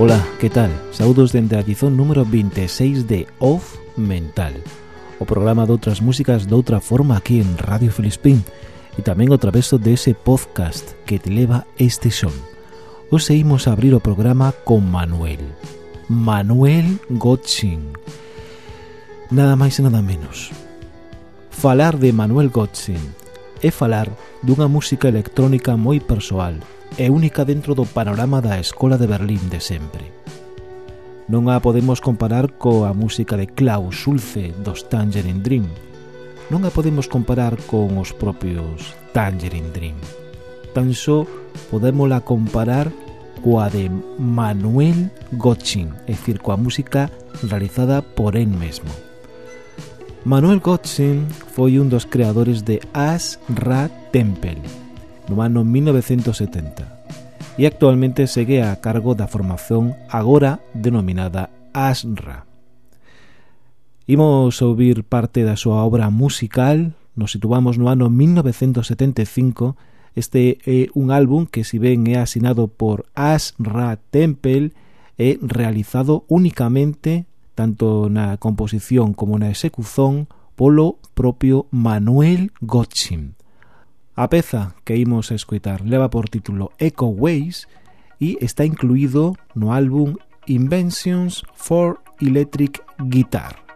Ola, que tal? Saudos dende a edición número 26 de Off Mental O programa de outras músicas de outra forma aquí en Radio Felispín E tamén o traveso dese ese podcast que te leva este son. Hoxe imos a abrir o programa con Manuel Manuel Gotchin Nada máis e nada menos. Falar de Manuel Gotchin é falar dunha música electrónica moi persoal é única dentro do panorama da Escola de Berlín de sempre. Non a podemos comparar coa música de Klaus Schulze dos Tangerine Dream. Non a podemos comparar con os propios Tangerine Dream. Tan só podémola comparar coa de Manuel Gotchin, é dicir, coa música realizada por él mesmo. Manuel Gotchin foi un dos creadores de As Ra Temple, no ano 1970 e actualmente segue a cargo da formación agora denominada ASRA. Imos ouvir parte da súa obra musical, nos situamos no ano 1975, este é un álbum que si ben é asinado por Asra Temple é realizado únicamente tanto na composición como na execución polo propio Manuel Gotchin. A peza que imos escoitar leva por título Echo Ways e está incluído no álbum Inventions for Electric Guitar.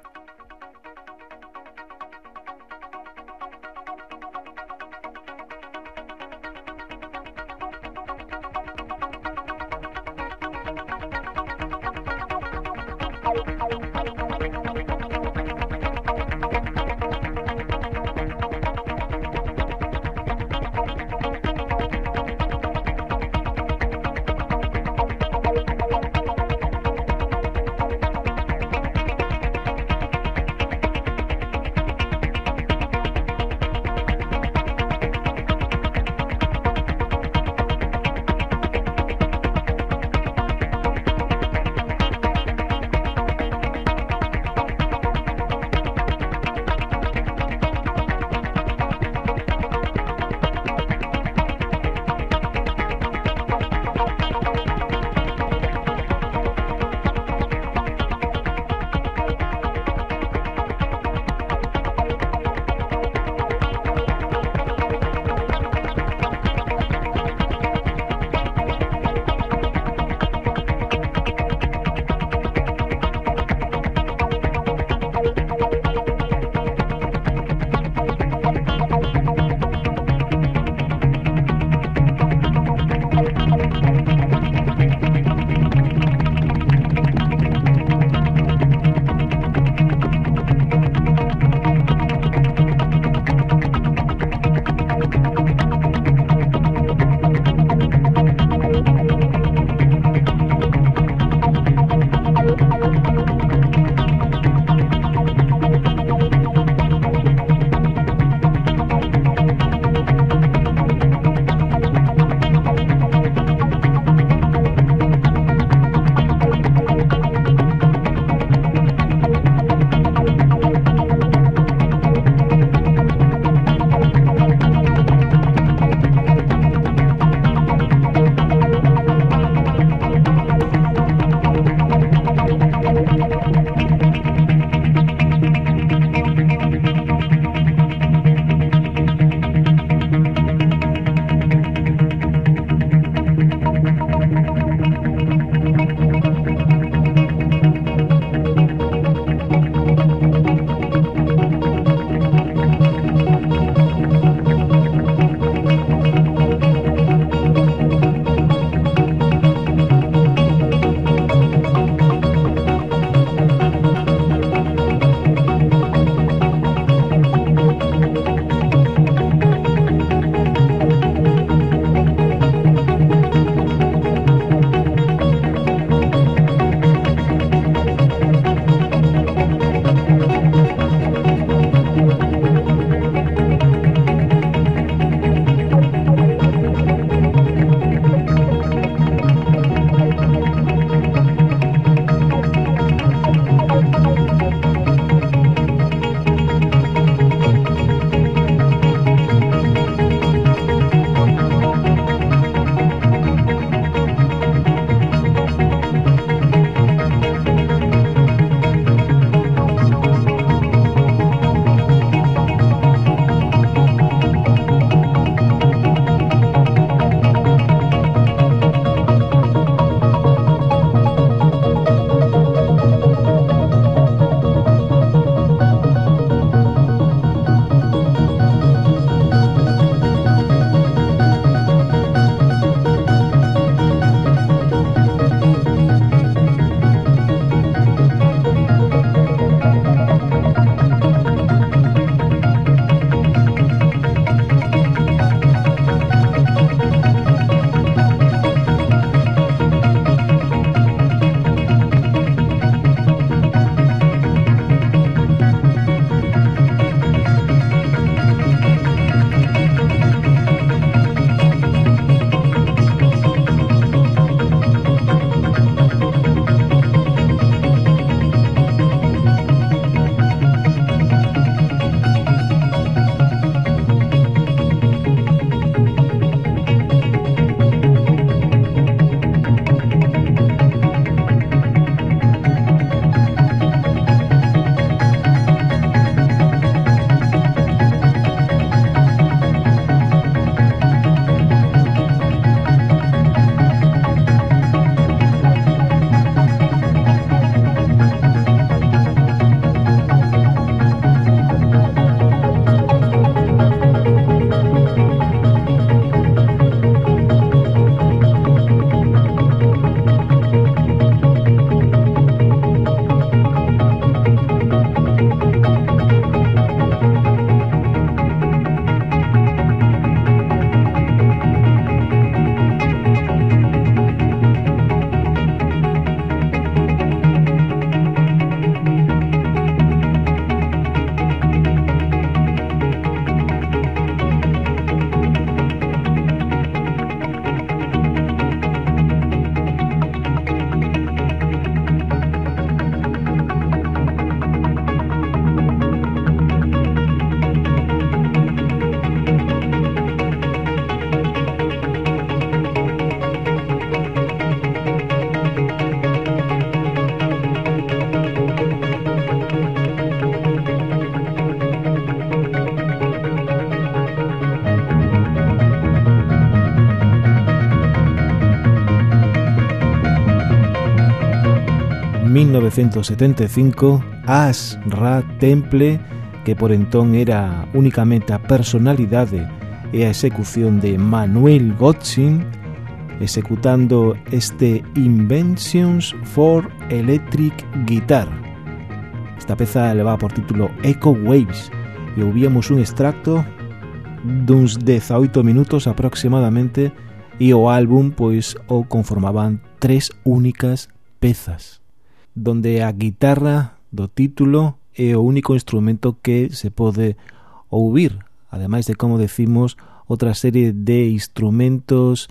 1975, As Ra Temple, que por entón era únicamente a personalidade e a execución de Manuel Gotzin executando este Inventions for Electric Guitar. Esta peza levaba por título Echo Waves e ouvíamos un extracto duns 18 minutos aproximadamente e o álbum pois o conformaban tres únicas pezas donde a guitarra do título é o único instrumento que se pode ouvir, ademais de, como decimos, outra serie de instrumentos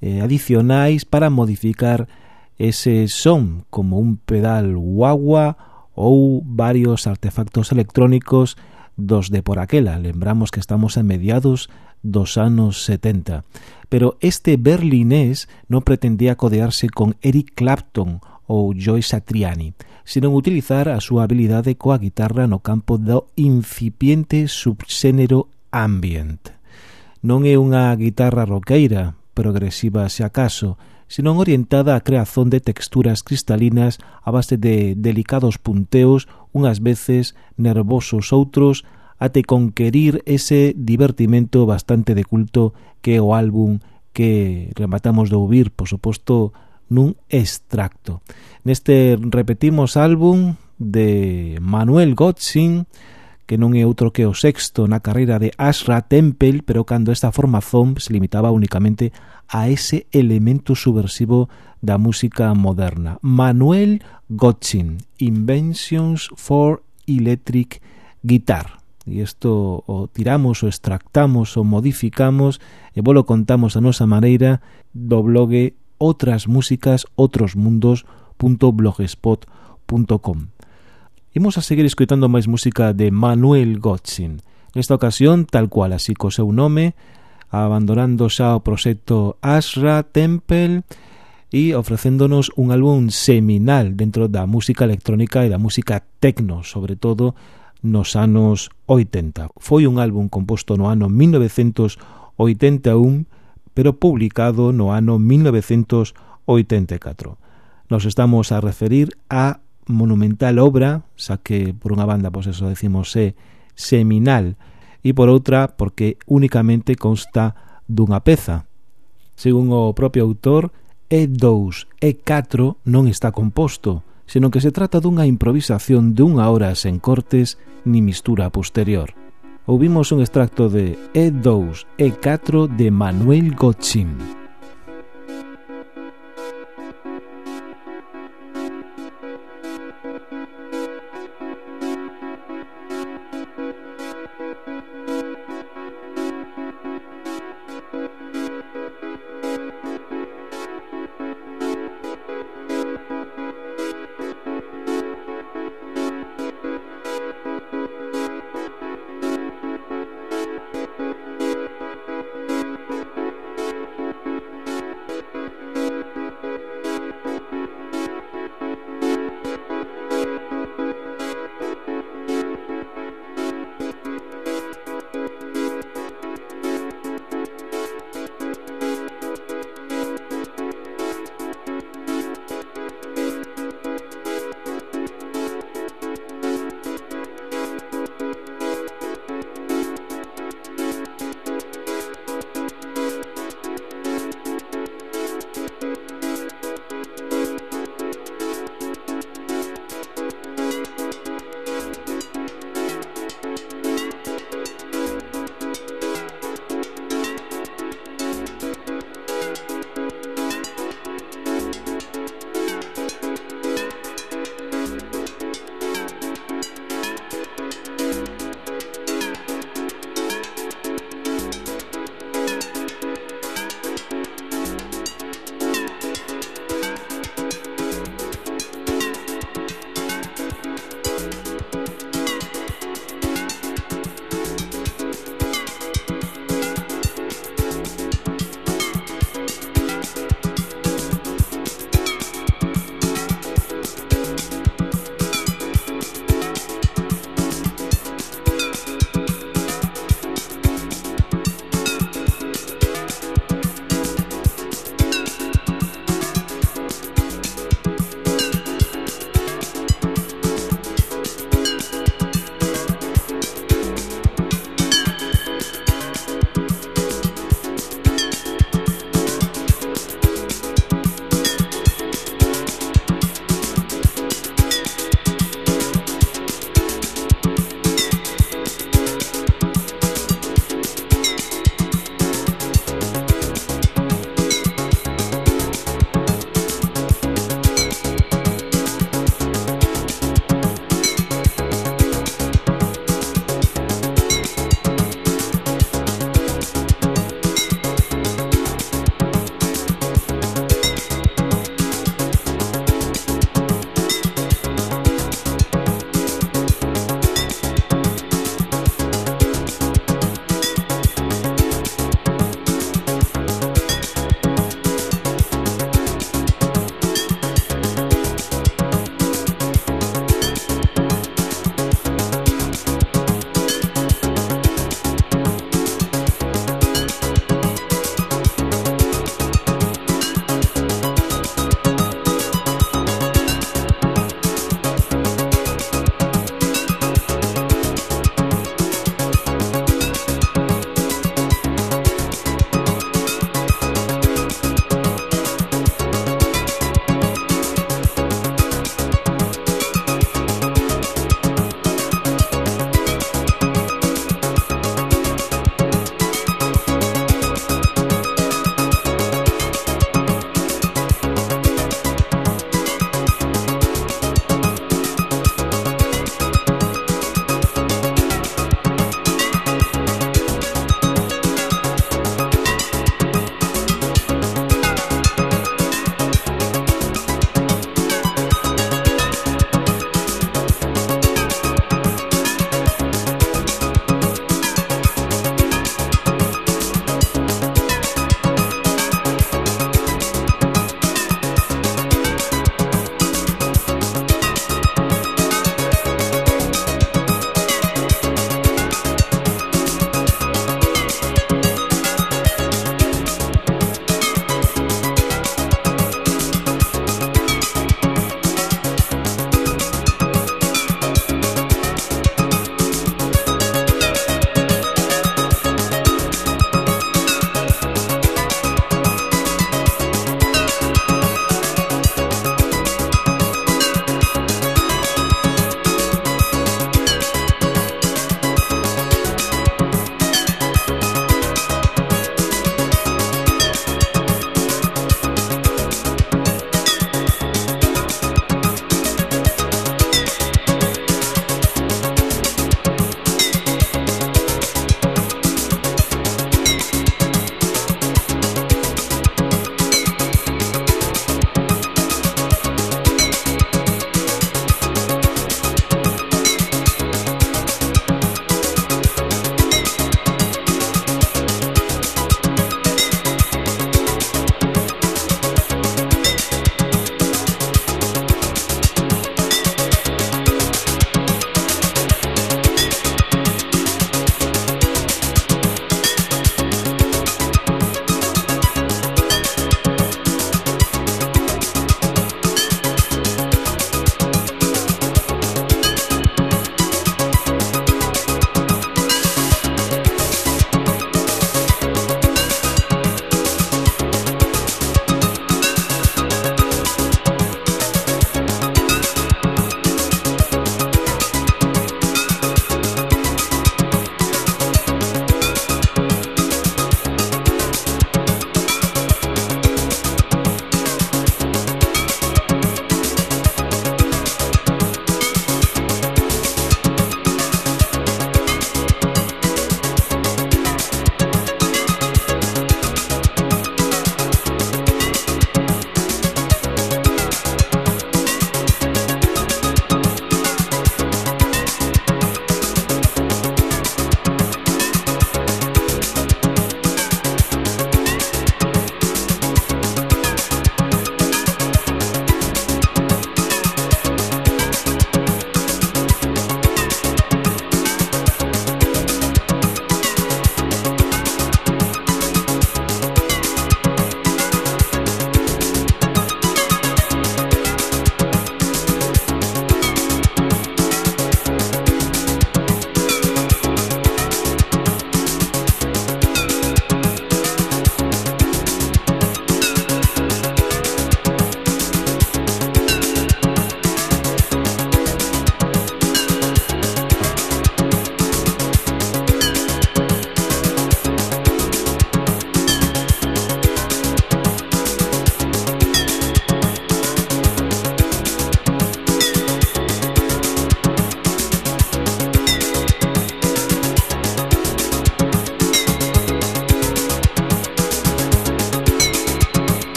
eh, adicionais para modificar ese son, como un pedal guagua ou varios artefactos electrónicos dos de por aquela. Lembramos que estamos a mediados dos anos 70. Pero este berlinés non pretendía codearse con Eric Clapton ou Joy Satriani, senón utilizar a súa habilidade coa guitarra no campo do incipiente subxénero ambient. Non é unha guitarra roqueira, progresiva se acaso, senón orientada á creación de texturas cristalinas a base de delicados punteos, unhas veces nervosos outros, ate conquerir ese divertimento bastante de culto que é o álbum que rematamos de ouvir, por suposto, nun extracto. Neste repetimos álbum de Manuel Gotzin, que non é outro que o sexto na carreira de Ashra Temple, pero cando esta formazón se limitaba únicamente a ese elemento subversivo da música moderna. Manuel Gotzin, Inventions for Electric Guitar. E isto o tiramos, o extractamos, o modificamos e volo contamos a nosa maneira do blogue otras músicas, outros mundos.blogspot.com. Imos a seguir escoitando máis música de Manuel Gotzin. Nesta ocasión, tal cual, así co seu nome, abandonando xa o proxecto Ashra Temple e ofrecéndonos un álbum seminal dentro da música electrónica e da música tecno, sobre todo nos anos 80. Foi un álbum composto no ano 1981 pero publicado no ano 1984. Nos estamos a referir a monumental obra, xa que por unha banda, pois eso decimos é seminal, e por outra porque únicamente consta dunha peza. Según o propio autor, E2 e 4 non está composto, senón que se trata dunha improvisación dunha hora sen cortes ni mistura posterior ouvimos un extracto de E2 E4 de Manuel Gochín.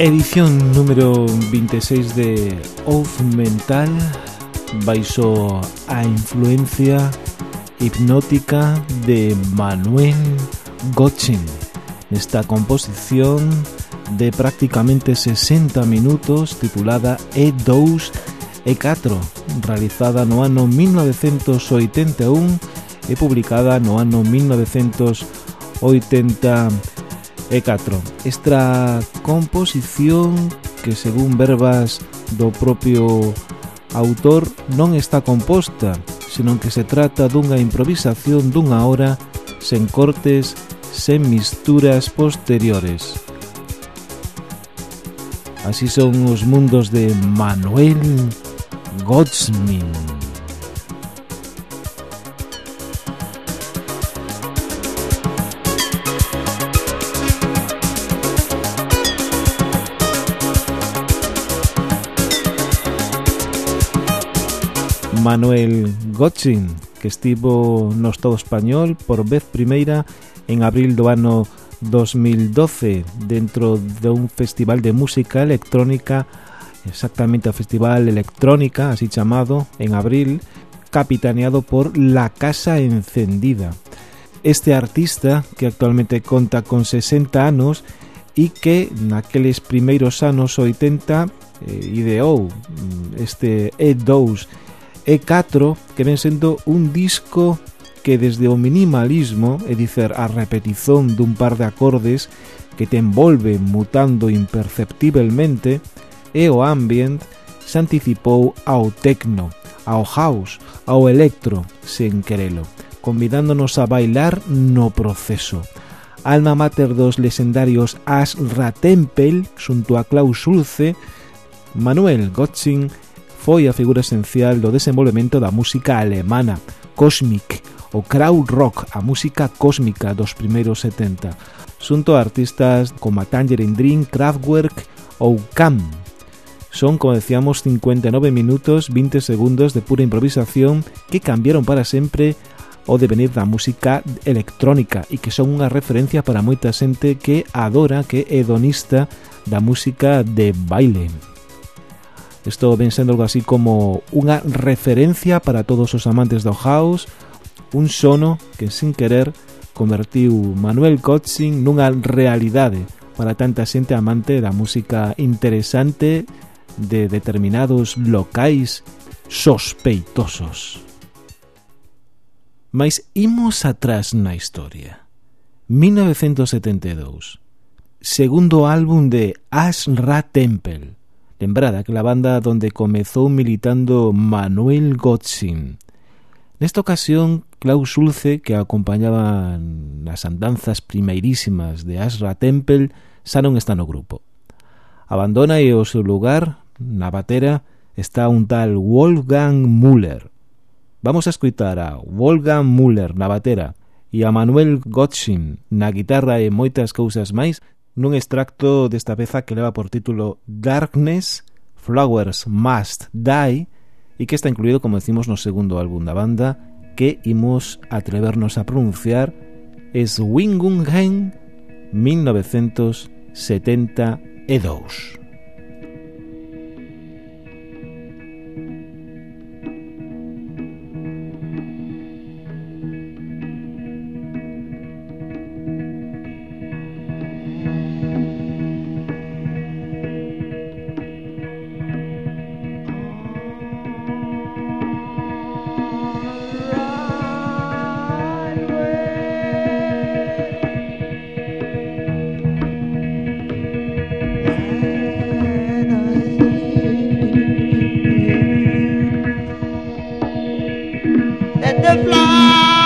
Edición número 26 de Off Mental baixo a influencia hipnótica de Manuel Gotchen nesta composición de prácticamente 60 minutos titulada E2 E4 realizada no ano 1981 e publicada no ano 1980 e 4. Esta composición que según verbas do propio autor non está composta, senón que se trata dunha improvisación dunha hora sen cortes, sen misturas posteriores. Así son os mundos de Manuel Gotzmin. Manuel Gotchin, que estivo no Estado Español por vez primeira en abril do ano 2012 dentro dun festival de música electrónica exactamente o Festival Electrónica, así chamado, en abril, capitaneado por La Casa Encendida. Este artista, que actualmente conta con 60 anos e que naqueles primeiros anos 80 eh, ideou mm, este E2 E4 que ven sendo un disco que desde o minimalismo, é dicer, a repetición dun par de acordes que te envolve mutando imperceptiblemente, e o ambient se anticipou ao techno, ao house, ao electro, sen querelo, convidándonos a bailar no proceso. Alma mater dos lesendarios As Ratempel xunto a Klaus Schulze, Manuel Gotzin foi a figura esencial do desenvolvemento da música alemana, cosmic, o crowd rock, a música cósmica dos primeiros 70, xunto a artistas como a Tangerine Dream, Kraftwerk ou Cam. Son, como decíamos, 59 minutos 20 segundos de pura improvisación que cambiaron para sempre o devenir da música electrónica e que son unha referencia para moita xente que adora que hedonista da música de baile. Isto ven sendo algo así como unha referencia para todos os amantes do house, un sono que sin querer convertiu Manuel Kotzin nunha realidade para tanta xente amante da música interesante de determinados locais sospeitosos. Mais imos atrás na historia. 1972. Segundo álbum de Ashra Temple, Lembrada que la banda donde comezou militando Manuel Gotzin. Nesta ocasión, Klaus Schulze, que acompañaba nas andanzas primeirísimas de Asra Temple, xa non está no grupo. Abandona e o seu lugar, na batera, está un tal Wolfgang Müller. Vamos a escutar a Wolfgang Müller na batera e a Manuel Gottschin na guitarra e moitas cousas máis nun extracto desta peza que leva por título Darkness, Flowers Must Die e que está incluído, como decimos, no segundo álbum da banda que imos atrevernos a pronunciar Swingunheim 1972. and the fly.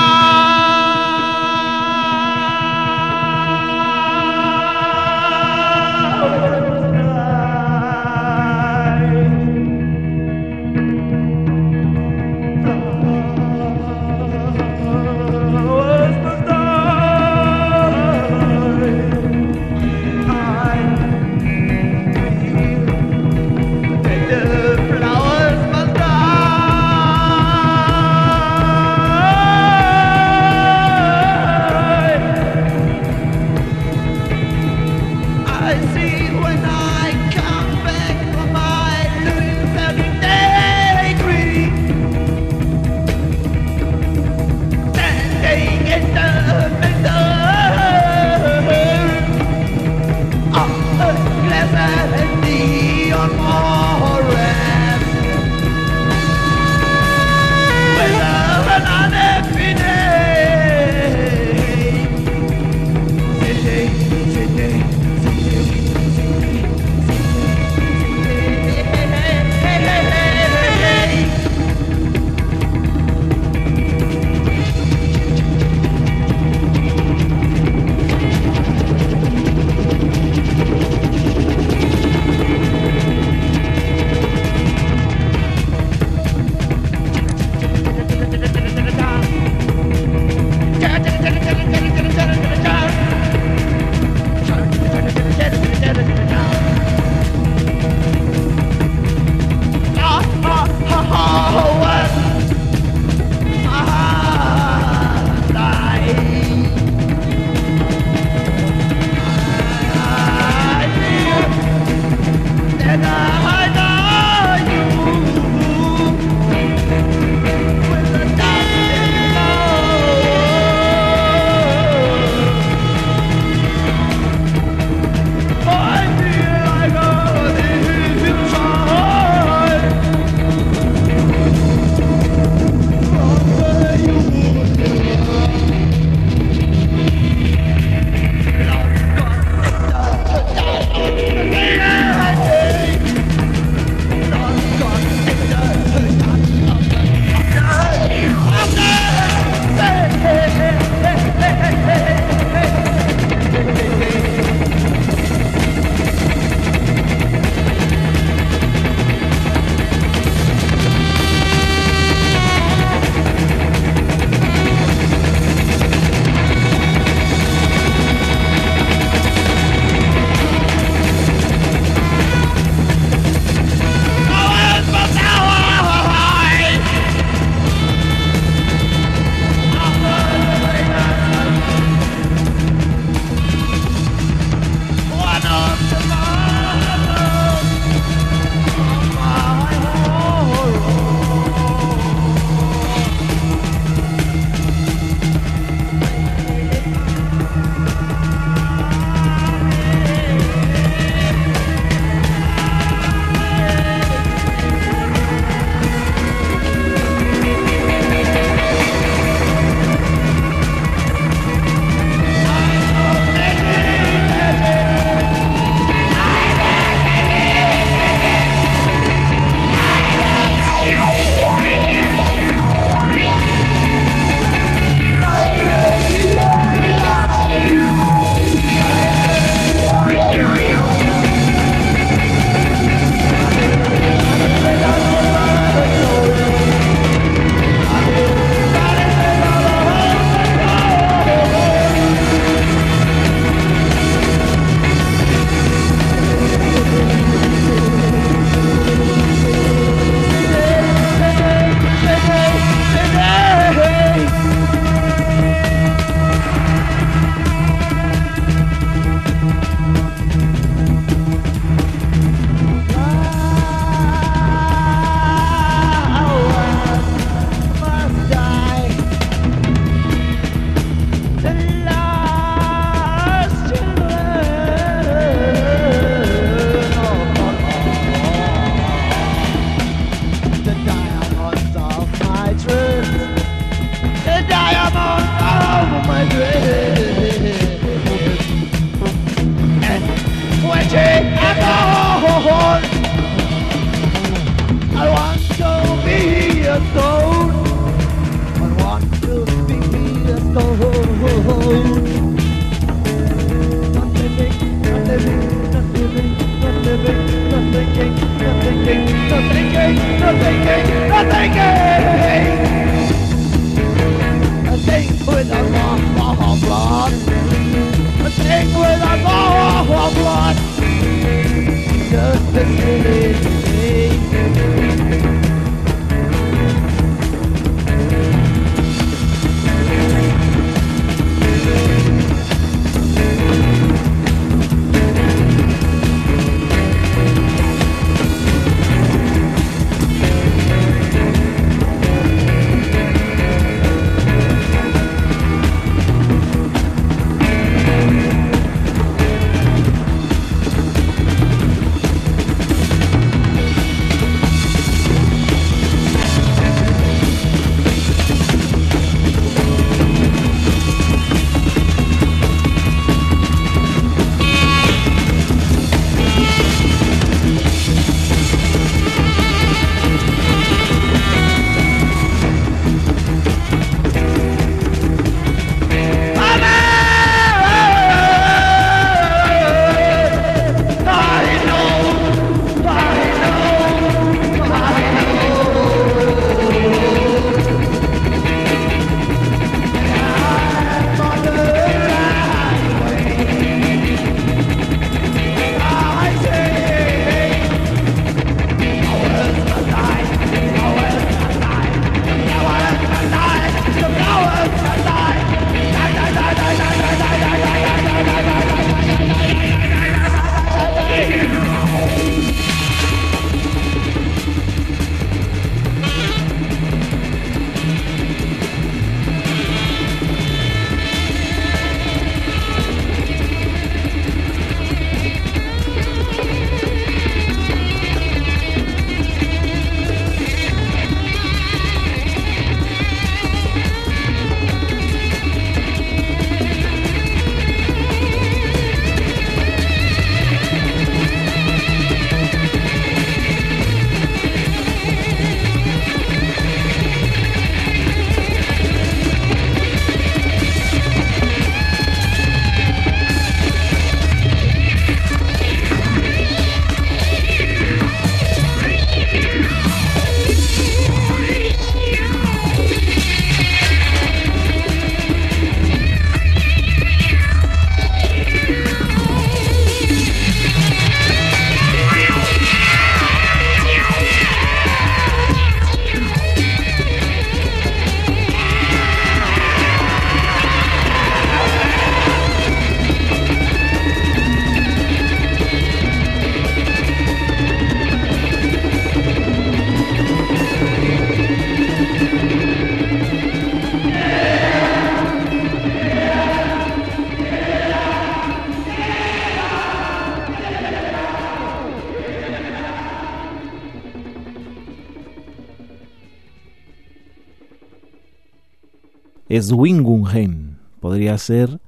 Swingungen Podría ser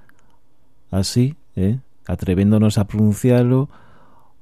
así, eh? atrevéndonos a pronunciarlo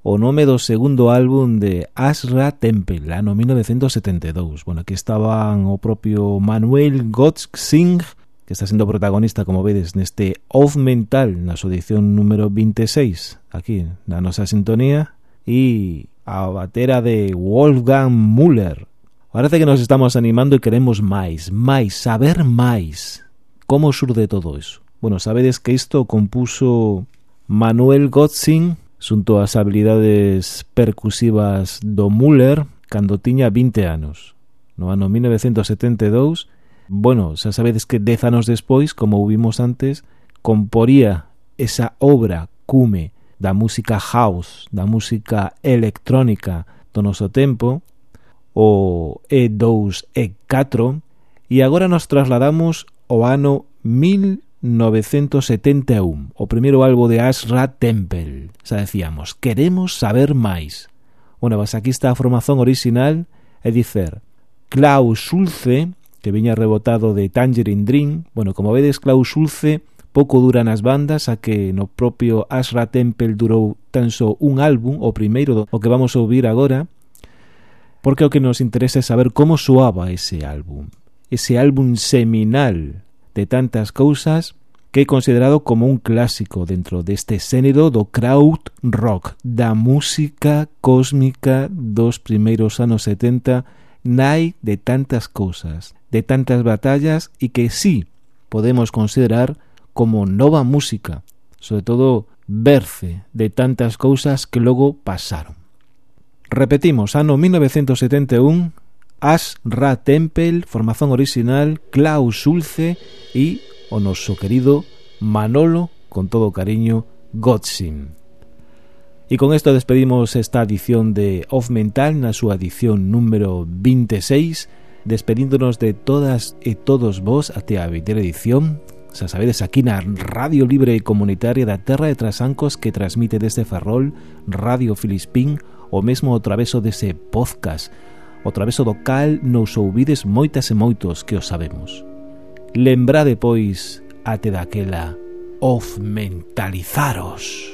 o nome do segundo álbum de Asra Temple, ano 1972. Bueno, aquí estaban o propio Manuel Gottsing, que está sendo protagonista, como vedes, neste Off Mental, na súa edición número 26, aquí na nosa sintonía, e a batera de Wolfgang Müller, Parece que nos estamos animando e queremos máis, máis, saber máis. Como surde todo iso? Bueno, sabedes que isto compuso Manuel Gotzin xunto ás habilidades percusivas do Müller cando tiña 20 anos. No ano 1972, bueno, xa sabedes que 10 anos despois, como vimos antes, comporía esa obra cume da música house, da música electrónica do noso tempo, o E2 e 4 e agora nos trasladamos ao ano 1971, o primeiro algo de Ashra Temple. Xa decíamos, queremos saber máis. Bueno, pues aquí está a formación original e dicer Klaus Schulze, que viña rebotado de Tangerine Dream. Bueno, como vedes, Klaus Schulze pouco dura nas bandas, a que no propio Ashra Temple durou tan só un álbum, o primeiro o que vamos a ouvir agora, porque o que nos interesa é saber como soaba ese álbum. Ese álbum seminal de tantas cousas que é considerado como un clásico dentro deste xénero do crowd rock, da música cósmica dos primeiros anos 70, nai de tantas cousas, de tantas batallas e que sí podemos considerar como nova música, sobre todo verce de tantas cousas que logo pasaron. Repetimos, ano 1971, As Ra Tempel, formación orixinal, Klaus Ulce e o noso querido Manolo, con todo cariño, Godsin. E con isto despedimos esta edición de Off Mental na súa edición número 26, despedíndonos de todas e todos vos até a vindeira edición, xa sabedes aquí na Radio Libre Comunitaria da Terra de Trasancos que transmite desde Ferrol, Radio Filispín, o mesmo o traveso dese podcast, o traveso do cal nos ouvides moitas e moitos que o sabemos. Lembrade, pois, até daquela, of mentalizaros.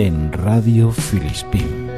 En Radio Filispín.